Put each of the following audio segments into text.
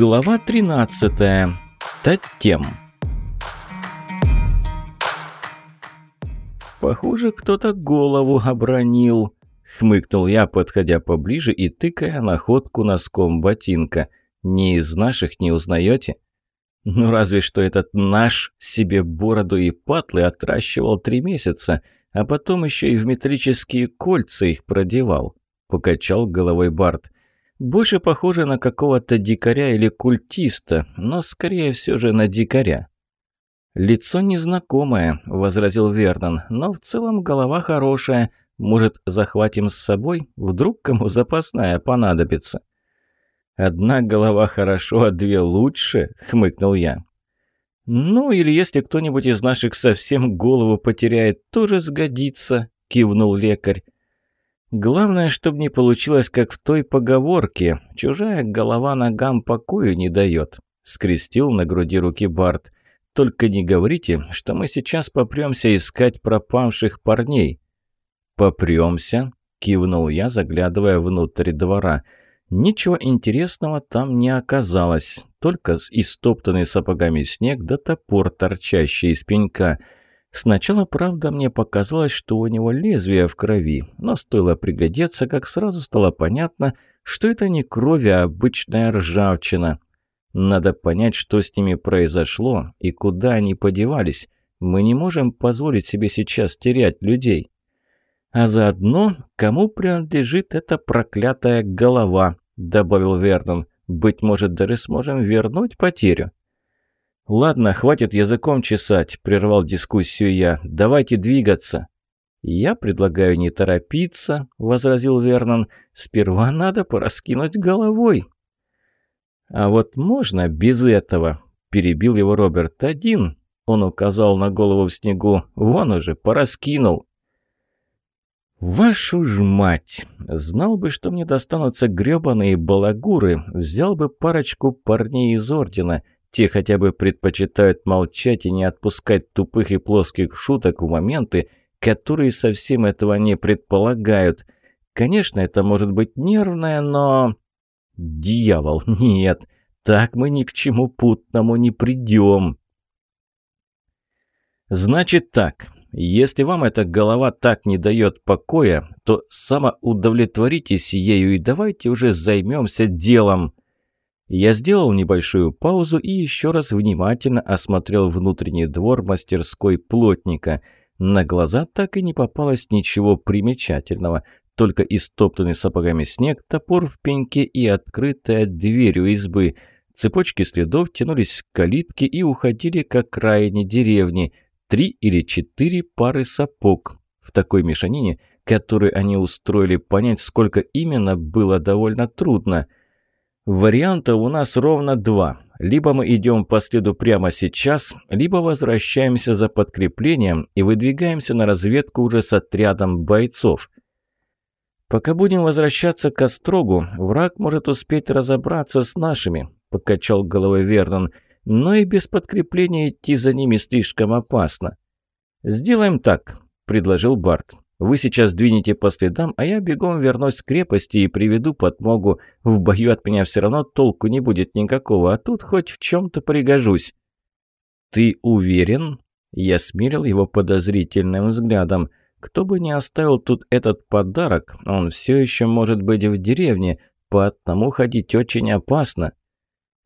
Глава 13. Татем. «Похоже, кто-то голову обронил», — хмыкнул я, подходя поближе и тыкая находку носком ботинка. «Не из наших не узнаете?» «Ну, разве что этот наш себе бороду и патлы отращивал три месяца, а потом еще и в металлические кольца их продевал», — покачал головой Барт. Больше похоже на какого-то дикаря или культиста, но скорее все же на дикаря. «Лицо незнакомое», — возразил Вернон, — «но в целом голова хорошая. Может, захватим с собой? Вдруг кому запасная понадобится?» «Одна голова хорошо, а две лучше», — хмыкнул я. «Ну, или если кто-нибудь из наших совсем голову потеряет, тоже сгодится», — кивнул лекарь. Главное, чтобы не получилось, как в той поговорке «Чужая голова ногам покою не дает», — скрестил на груди руки Барт. «Только не говорите, что мы сейчас попремся искать пропавших парней». «Попремся?» — кивнул я, заглядывая внутрь двора. Ничего интересного там не оказалось, только истоптанный сапогами снег да топор, торчащий из пенька — Сначала, правда, мне показалось, что у него лезвие в крови, но стоило приглядеться, как сразу стало понятно, что это не кровь, а обычная ржавчина. Надо понять, что с ними произошло и куда они подевались. Мы не можем позволить себе сейчас терять людей. А заодно, кому принадлежит эта проклятая голова, добавил Вернон. Быть может, даже сможем вернуть потерю. «Ладно, хватит языком чесать», — прервал дискуссию я. «Давайте двигаться». «Я предлагаю не торопиться», — возразил Вернон. «Сперва надо пораскинуть головой». «А вот можно без этого?» — перебил его Роберт. «Один», — он указал на голову в снегу. «Вон уже, пораскинул». «Вашу ж мать! Знал бы, что мне достанутся грёбаные балагуры, взял бы парочку парней из Ордена. Те хотя бы предпочитают молчать и не отпускать тупых и плоских шуток в моменты, которые совсем этого не предполагают. Конечно, это может быть нервное, но... Дьявол, нет, так мы ни к чему путному не придем. Значит так, если вам эта голова так не дает покоя, то самоудовлетворитесь ею и давайте уже займемся делом. Я сделал небольшую паузу и еще раз внимательно осмотрел внутренний двор мастерской плотника. На глаза так и не попалось ничего примечательного, только истоптанный сапогами снег, топор в пеньке и открытая дверь у избы. Цепочки следов тянулись к калитке и уходили к окраине деревни. Три или четыре пары сапог. В такой мешанине, которую они устроили, понять, сколько именно, было довольно трудно – Вариантов у нас ровно два. Либо мы идем по следу прямо сейчас, либо возвращаемся за подкреплением и выдвигаемся на разведку уже с отрядом бойцов. Пока будем возвращаться к Острогу, враг может успеть разобраться с нашими, покачал головой Вернон, но и без подкрепления идти за ними слишком опасно. Сделаем так, предложил Барт. Вы сейчас двинете по следам, а я бегом вернусь к крепости и приведу подмогу. В бою от меня все равно толку не будет никакого, а тут хоть в чем-то пригожусь». «Ты уверен?» Я смирил его подозрительным взглядом. «Кто бы не оставил тут этот подарок, он все еще может быть в деревне. По одному ходить очень опасно».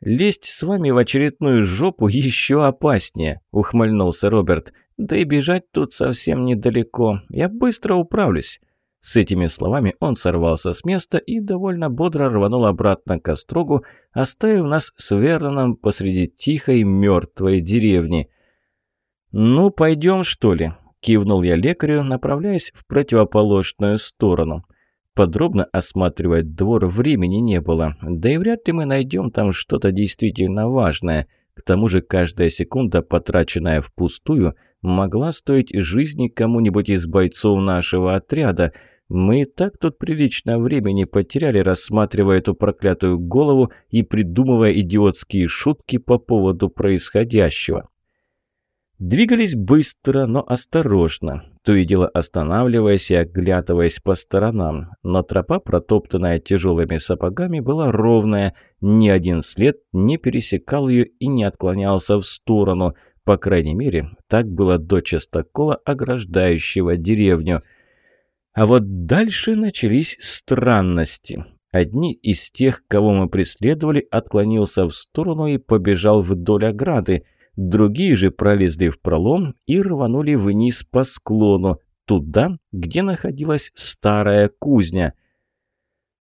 «Лезть с вами в очередную жопу еще опаснее», — ухмыльнулся Роберт. Да и бежать тут совсем недалеко. Я быстро управлюсь». С этими словами он сорвался с места и довольно бодро рванул обратно к острогу, оставив нас с Верноном посреди тихой мертвой деревни. «Ну, пойдем, что ли?» – кивнул я лекарю, направляясь в противоположную сторону. Подробно осматривать двор времени не было, да и вряд ли мы найдем там что-то действительно важное. К тому же каждая секунда, потраченная впустую – могла стоить жизни кому-нибудь из бойцов нашего отряда. Мы и так тут прилично времени потеряли, рассматривая эту проклятую голову и придумывая идиотские шутки по поводу происходящего. Двигались быстро, но осторожно, то и дело останавливаясь и оглядываясь по сторонам. Но тропа, протоптанная тяжелыми сапогами, была ровная, ни один след не пересекал ее и не отклонялся в сторону. По крайней мере, так было до частокола, ограждающего деревню. А вот дальше начались странности. Одни из тех, кого мы преследовали, отклонился в сторону и побежал вдоль ограды – Другие же пролезли в пролом и рванули вниз по склону, туда, где находилась старая кузня.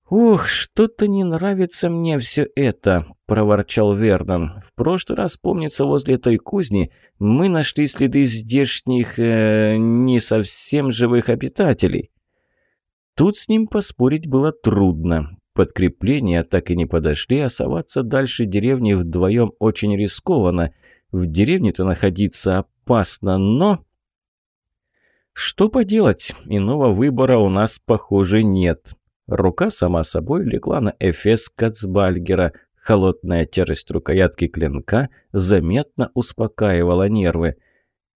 «Ух, что-то не нравится мне все это», – проворчал Вернон. «В прошлый раз, помнится, возле той кузни мы нашли следы здешних, э, не совсем живых обитателей». Тут с ним поспорить было трудно. Подкрепления так и не подошли, а соваться дальше деревни вдвоем очень рискованно – в деревне-то находиться опасно, но... Что поделать, иного выбора у нас, похоже, нет. Рука сама собой легла на эфес Кацбальгера. Холодная тяжесть рукоятки клинка заметно успокаивала нервы.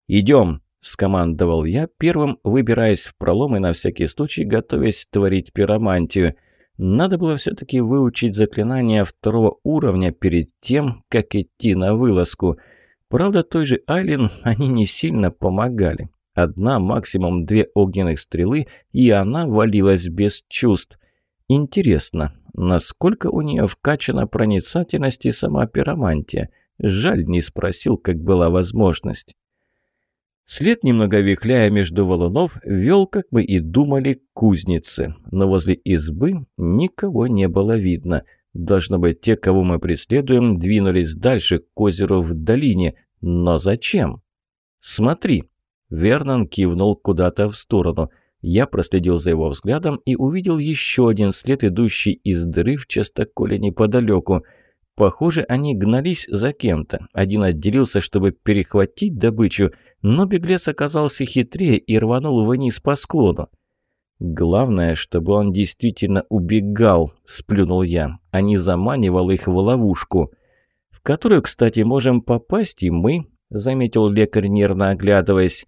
«Идем!» – скомандовал я, первым выбираясь в пролом и на всякий случай готовясь творить пиромантию. Надо было все-таки выучить заклинание второго уровня перед тем, как идти на вылазку – Правда, той же Айлин они не сильно помогали. Одна, максимум две огненных стрелы, и она валилась без чувств. Интересно, насколько у нее вкачана проницательность и сама пиромантия? Жаль, не спросил, как была возможность. След, немного вихляя между валунов, вел, как мы и думали, к кузнице. Но возле избы никого не было видно – Должно быть, те, кого мы преследуем, двинулись дальше, к озеру в долине. Но зачем? «Смотри!» Вернон кивнул куда-то в сторону. Я проследил за его взглядом и увидел еще один след, идущий из дыры в частоколе неподалеку. Похоже, они гнались за кем-то. Один отделился, чтобы перехватить добычу, но беглец оказался хитрее и рванул вниз по склону. «Главное, чтобы он действительно убегал», – сплюнул я, – а не заманивал их в ловушку. «В которую, кстати, можем попасть и мы», – заметил лекарь, нервно оглядываясь.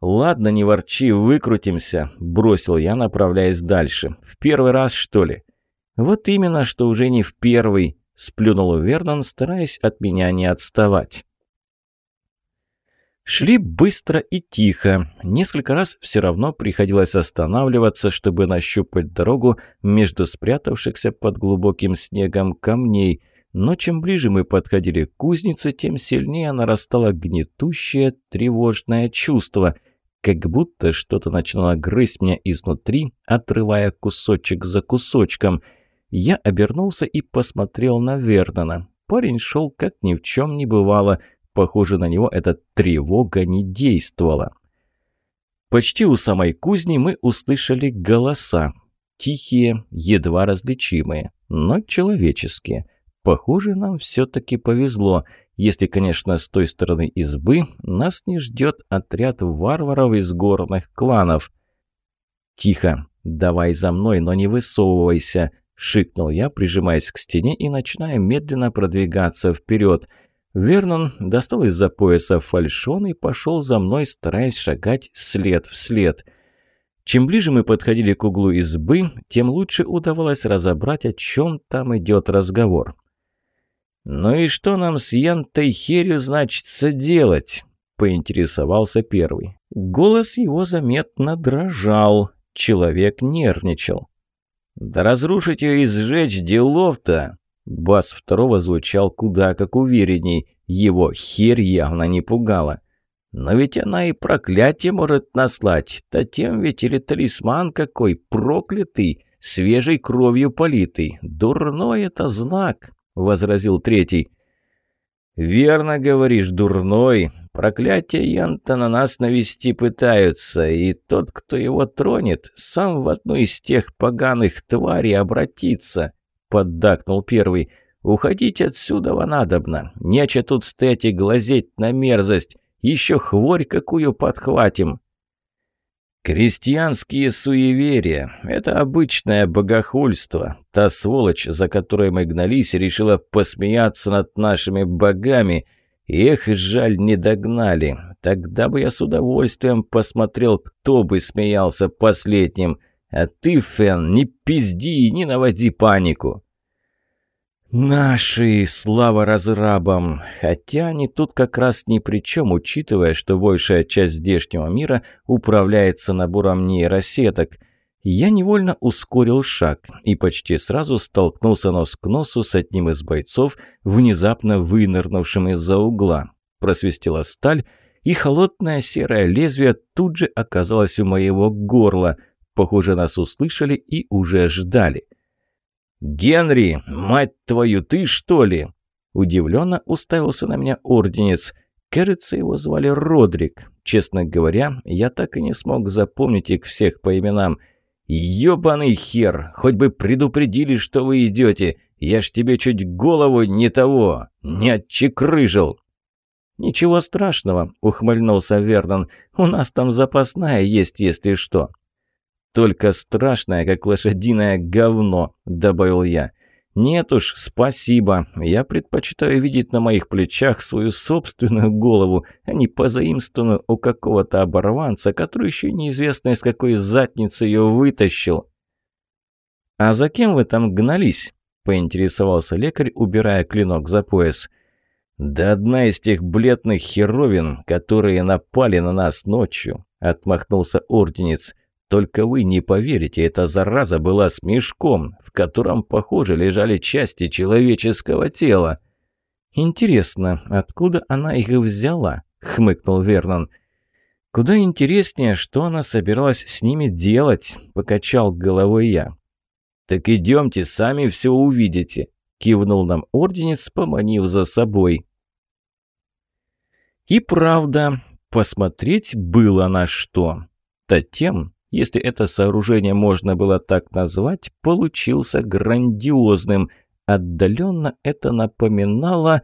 «Ладно, не ворчи, выкрутимся», – бросил я, направляясь дальше. «В первый раз, что ли?» «Вот именно, что уже не в первый», – сплюнул Вернон, стараясь от меня не отставать. Шли быстро и тихо. Несколько раз все равно приходилось останавливаться, чтобы нащупать дорогу между спрятавшихся под глубоким снегом камней. Но чем ближе мы подходили к кузнице, тем сильнее нарастало гнетущее, тревожное чувство. Как будто что-то начинало грызть меня изнутри, отрывая кусочек за кусочком. Я обернулся и посмотрел на Вернона. Парень шел, как ни в чем не бывало – Похоже, на него эта тревога не действовала. Почти у самой кузни мы услышали голоса. Тихие, едва различимые, но человеческие. Похоже, нам все-таки повезло, если, конечно, с той стороны избы нас не ждет отряд варваров из горных кланов. «Тихо, давай за мной, но не высовывайся», – шикнул я, прижимаясь к стене и начиная медленно продвигаться вперед – Вернон достал из-за пояса фальшон и пошел за мной, стараясь шагать след в след. Чем ближе мы подходили к углу избы, тем лучше удавалось разобрать, о чем там идет разговор. «Ну и что нам с Янтой Херью значится делать?» – поинтересовался первый. Голос его заметно дрожал, человек нервничал. «Да разрушить ее и сжечь делов-то!» Бас второго звучал куда как уверенней. Его хер явно не пугала. Но ведь она и проклятие может наслать. Да тем ведь или талисман какой, проклятый, свежей кровью политый. Дурной это знак, — возразил третий. «Верно говоришь, дурной. Проклятие Янта на нас навести пытаются, и тот, кто его тронет, сам в одну из тех поганых тварей обратится поддакнул первый. «Уходить отсюда надобно. Нече тут стоять и глазеть на мерзость. Еще хворь какую подхватим». «Крестьянские суеверия – это обычное богохульство. Та сволочь, за которой мы гнались, решила посмеяться над нашими богами. Эх, жаль, не догнали. Тогда бы я с удовольствием посмотрел, кто бы смеялся последним. А ты, Фен, не пизди и не наводи панику. «Наши! Слава разрабам! Хотя они тут как раз ни при чем, учитывая, что большая часть здешнего мира управляется набором нейросеток. Я невольно ускорил шаг и почти сразу столкнулся нос к носу с одним из бойцов, внезапно вынырнувшим из-за угла. Просвистела сталь, и холодное серое лезвие тут же оказалось у моего горла. Похоже, нас услышали и уже ждали. «Генри, мать твою, ты что ли?» Удивленно уставился на меня орденец. Кажется, его звали Родрик. Честно говоря, я так и не смог запомнить их всех по именам. «Ёбаный хер! Хоть бы предупредили, что вы идете! Я ж тебе чуть голову не того, не отчекрыжил!» «Ничего страшного», — ухмыльнулся Вернон. «У нас там запасная есть, если что». «Только страшное, как лошадиное говно», — добавил я. «Нет уж, спасибо. Я предпочитаю видеть на моих плечах свою собственную голову, а не позаимствованную у какого-то оборванца, который еще неизвестно из какой задницы ее вытащил». «А за кем вы там гнались?» — поинтересовался лекарь, убирая клинок за пояс. «Да одна из тех бледных херовин, которые напали на нас ночью», — отмахнулся орденец. Только вы не поверите, эта зараза была с мешком, в котором, похоже, лежали части человеческого тела. «Интересно, откуда она их взяла?» — хмыкнул Вернон. «Куда интереснее, что она собиралась с ними делать?» — покачал головой я. «Так идемте, сами все увидите», — кивнул нам орденец, поманив за собой. И правда, посмотреть было на что. Татем если это сооружение можно было так назвать, получился грандиозным. Отдаленно это напоминало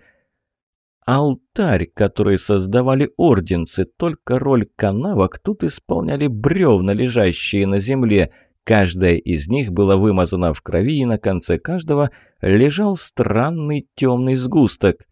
алтарь, который создавали орденцы, только роль канавок тут исполняли бревна, лежащие на земле. Каждая из них была вымазана в крови, и на конце каждого лежал странный темный сгусток.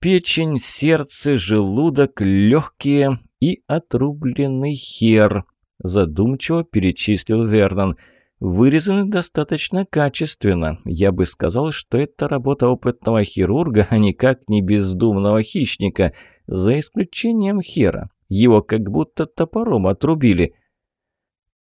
Печень, сердце, желудок, легкие и отрубленный хер – задумчиво перечислил Вернон. Вырезаны достаточно качественно. Я бы сказал, что это работа опытного хирурга, а никак не бездумного хищника, за исключением хера. Его как будто топором отрубили.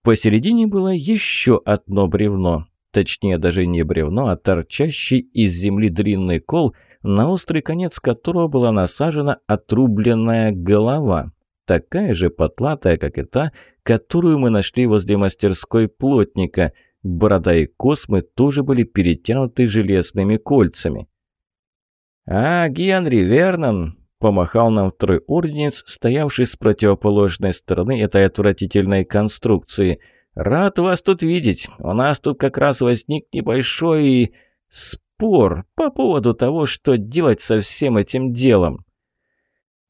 Посередине было еще одно бревно. Точнее, даже не бревно, а торчащий из земли длинный кол, на острый конец которого была насажена отрубленная голова такая же потлатая, как и та, которую мы нашли возле мастерской плотника. Борода и космы тоже были перетянуты железными кольцами. «А, Генри, Вернон!» — помахал нам второй орденец, стоявший с противоположной стороны этой отвратительной конструкции. «Рад вас тут видеть. У нас тут как раз возник небольшой спор по поводу того, что делать со всем этим делом».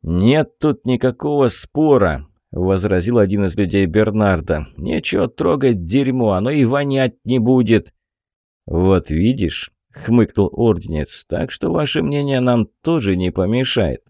«Нет тут никакого спора», — возразил один из людей Бернарда. «Нечего трогать дерьмо, оно и вонять не будет». «Вот видишь», — хмыкнул Орденец, — «так что ваше мнение нам тоже не помешает».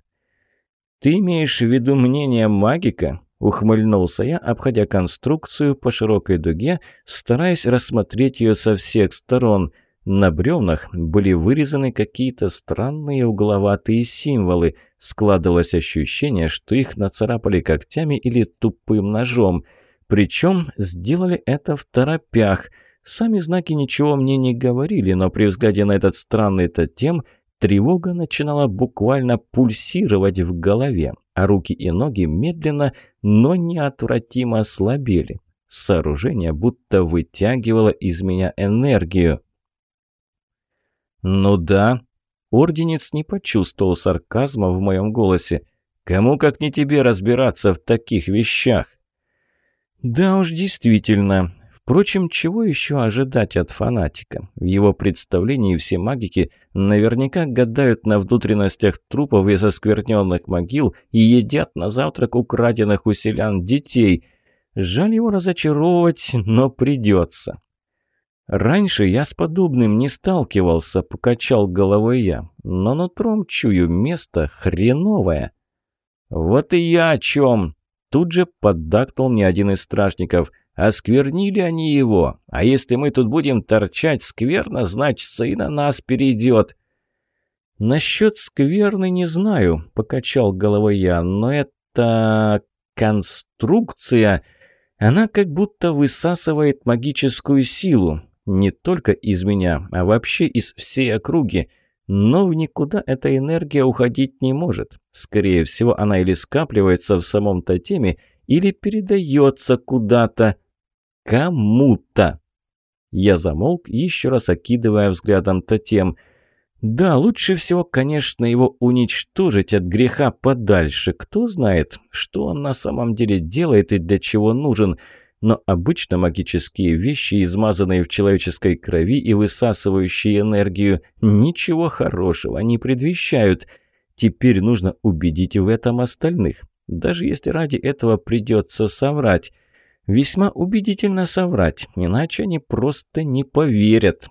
«Ты имеешь в виду мнение магика?» — ухмыльнулся я, обходя конструкцию по широкой дуге, стараясь рассмотреть ее со всех сторон — на бревнах были вырезаны какие-то странные угловатые символы. Складывалось ощущение, что их нацарапали когтями или тупым ножом. Причем сделали это в торопях. Сами знаки ничего мне не говорили, но при взгляде на этот странный тотем тревога начинала буквально пульсировать в голове, а руки и ноги медленно, но неотвратимо слабели. Сооружение будто вытягивало из меня энергию. «Ну да». Орденец не почувствовал сарказма в моем голосе. «Кому как не тебе разбираться в таких вещах?» «Да уж, действительно. Впрочем, чего еще ожидать от фанатика? В его представлении все магики наверняка гадают на внутренностях трупов и заскверненных могил и едят на завтрак украденных у селян детей. Жаль его разочаровывать, но придется. «Раньше я с подобным не сталкивался», — покачал головой я. «Но нутром чую место хреновое». «Вот и я о чем!» Тут же поддакнул мне один из стражников. «Осквернили они его, а если мы тут будем торчать скверно, значится и на нас перейдет». «Насчет скверны не знаю», — покачал головой я, «но это конструкция, она как будто высасывает магическую силу, не только из меня, а вообще из всей округи. Но в никуда эта энергия уходить не может. Скорее всего, она или скапливается в самом тотеме, или передается куда-то. Кому-то. Я замолк, еще раз окидывая взглядом тотем. Да, лучше всего, конечно, его уничтожить от греха подальше. Кто знает, что он на самом деле делает и для чего нужен – но обычно магические вещи, измазанные в человеческой крови и высасывающие энергию, ничего хорошего не предвещают. Теперь нужно убедить в этом остальных, даже если ради этого придется соврать. Весьма убедительно соврать, иначе они просто не поверят.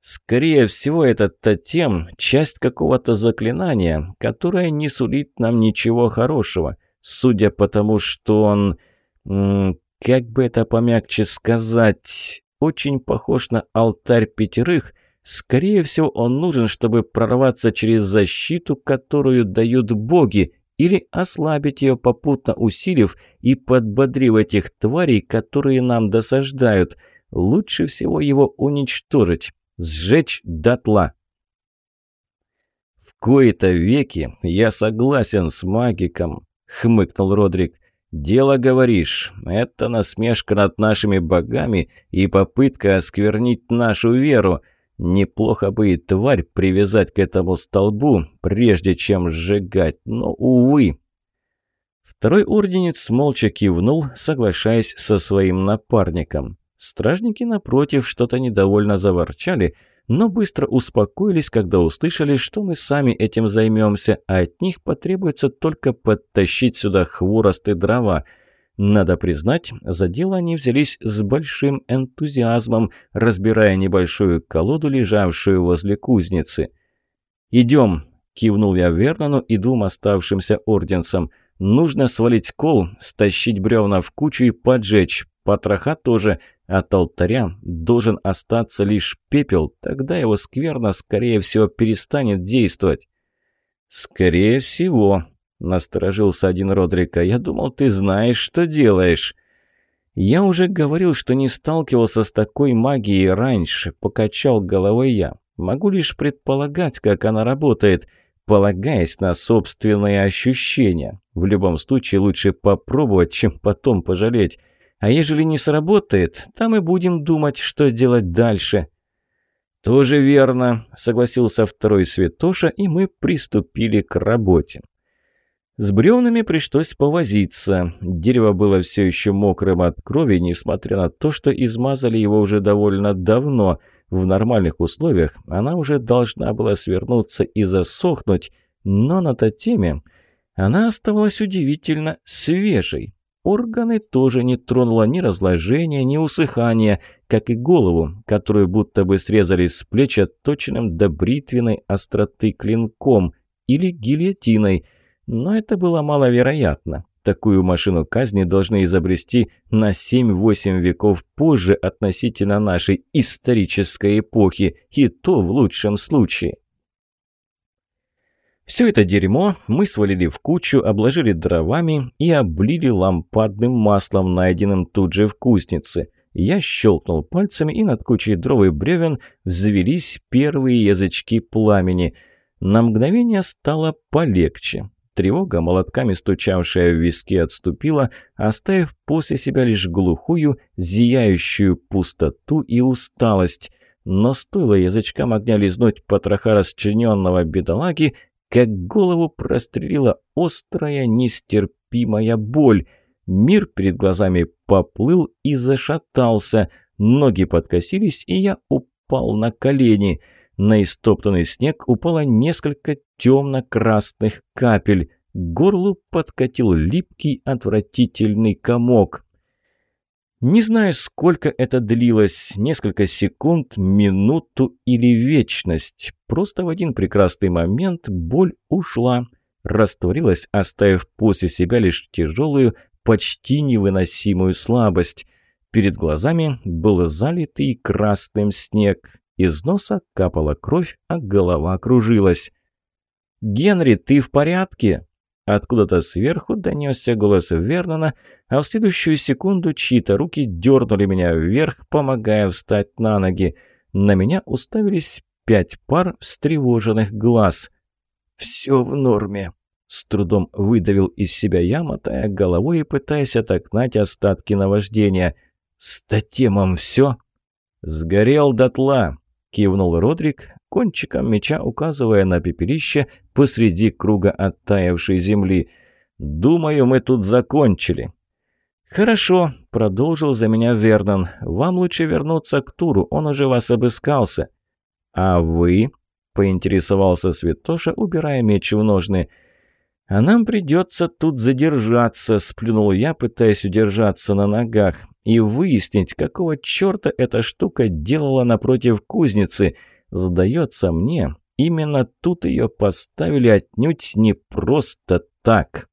Скорее всего, этот тотем – часть какого-то заклинания, которое не сулит нам ничего хорошего. Судя по тому, что он как бы это помягче сказать, очень похож на алтарь пятерых. Скорее всего, он нужен, чтобы прорваться через защиту, которую дают боги, или ослабить ее, попутно усилив и подбодрив этих тварей, которые нам досаждают. Лучше всего его уничтожить, сжечь дотла. «В кои-то веки я согласен с магиком», — хмыкнул Родрик. «Дело, говоришь, это насмешка над нашими богами и попытка осквернить нашу веру. Неплохо бы и тварь привязать к этому столбу, прежде чем сжигать, но, увы». Второй орденец молча кивнул, соглашаясь со своим напарником. Стражники, напротив, что-то недовольно заворчали – но быстро успокоились, когда услышали, что мы сами этим займемся, а от них потребуется только подтащить сюда хворост и дрова. Надо признать, за дело они взялись с большим энтузиазмом, разбирая небольшую колоду, лежавшую возле кузницы. «Идем», — кивнул я Вернону и двум оставшимся орденцам. «Нужно свалить кол, стащить бревна в кучу и поджечь. Потроха тоже. От алтаря должен остаться лишь пепел, тогда его скверно, скорее всего, перестанет действовать. «Скорее всего», — насторожился один Родрика, — «я думал, ты знаешь, что делаешь». «Я уже говорил, что не сталкивался с такой магией раньше», — покачал головой я. «Могу лишь предполагать, как она работает, полагаясь на собственные ощущения. В любом случае лучше попробовать, чем потом пожалеть». А ежели не сработает, там и будем думать, что делать дальше». «Тоже верно», — согласился второй святоша, и мы приступили к работе. С бревнами пришлось повозиться. Дерево было все еще мокрым от крови, несмотря на то, что измазали его уже довольно давно. В нормальных условиях она уже должна была свернуться и засохнуть, но на тотеме она оставалась удивительно свежей. Органы тоже не тронуло ни разложения, ни усыхания, как и голову, которую будто бы срезали с плеч отточенным до бритвенной остроты клинком или гильотиной. Но это было маловероятно. Такую машину казни должны изобрести на 7-8 веков позже относительно нашей исторической эпохи, и то в лучшем случае. Все это дерьмо мы свалили в кучу, обложили дровами и облили лампадным маслом, найденным тут же в кузнице. Я щелкнул пальцами, и над кучей дров и бревен взвелись первые язычки пламени. На мгновение стало полегче. Тревога, молотками стучавшая в виски, отступила, оставив после себя лишь глухую, зияющую пустоту и усталость. Но стоило язычкам огня лизнуть потроха расчлененного бедолаги, как голову прострелила острая, нестерпимая боль. Мир перед глазами поплыл и зашатался. Ноги подкосились, и я упал на колени. На истоптанный снег упало несколько темно-красных капель. К горлу подкатил липкий, отвратительный комок. Не знаю, сколько это длилось, несколько секунд, минуту или вечность. Просто в один прекрасный момент боль ушла. растворилась, оставив после себя лишь тяжелую, почти невыносимую слабость. Перед глазами был залитый красным снег. Из носа капала кровь, а голова кружилась. «Генри, ты в порядке?» Откуда-то сверху донесся голос Вернона, а в следующую секунду чьи-то руки дернули меня вверх, помогая встать на ноги. На меня уставились пять пар встревоженных глаз. «Все в норме», — с трудом выдавил из себя я, мотая головой и пытаясь отогнать остатки наваждения. «С Татемом все?» «Сгорел дотла», — кивнул Родрик, кончиком меча указывая на пепелище посреди круга оттаявшей земли. «Думаю, мы тут закончили». «Хорошо», — продолжил за меня Вернон. «Вам лучше вернуться к Туру, он уже вас обыскался». «А вы?» — поинтересовался Святоша, убирая меч в ножны. «А нам придется тут задержаться», — сплюнул я, пытаясь удержаться на ногах, «и выяснить, какого черта эта штука делала напротив кузницы. Сдается мне, именно тут ее поставили отнюдь не просто так».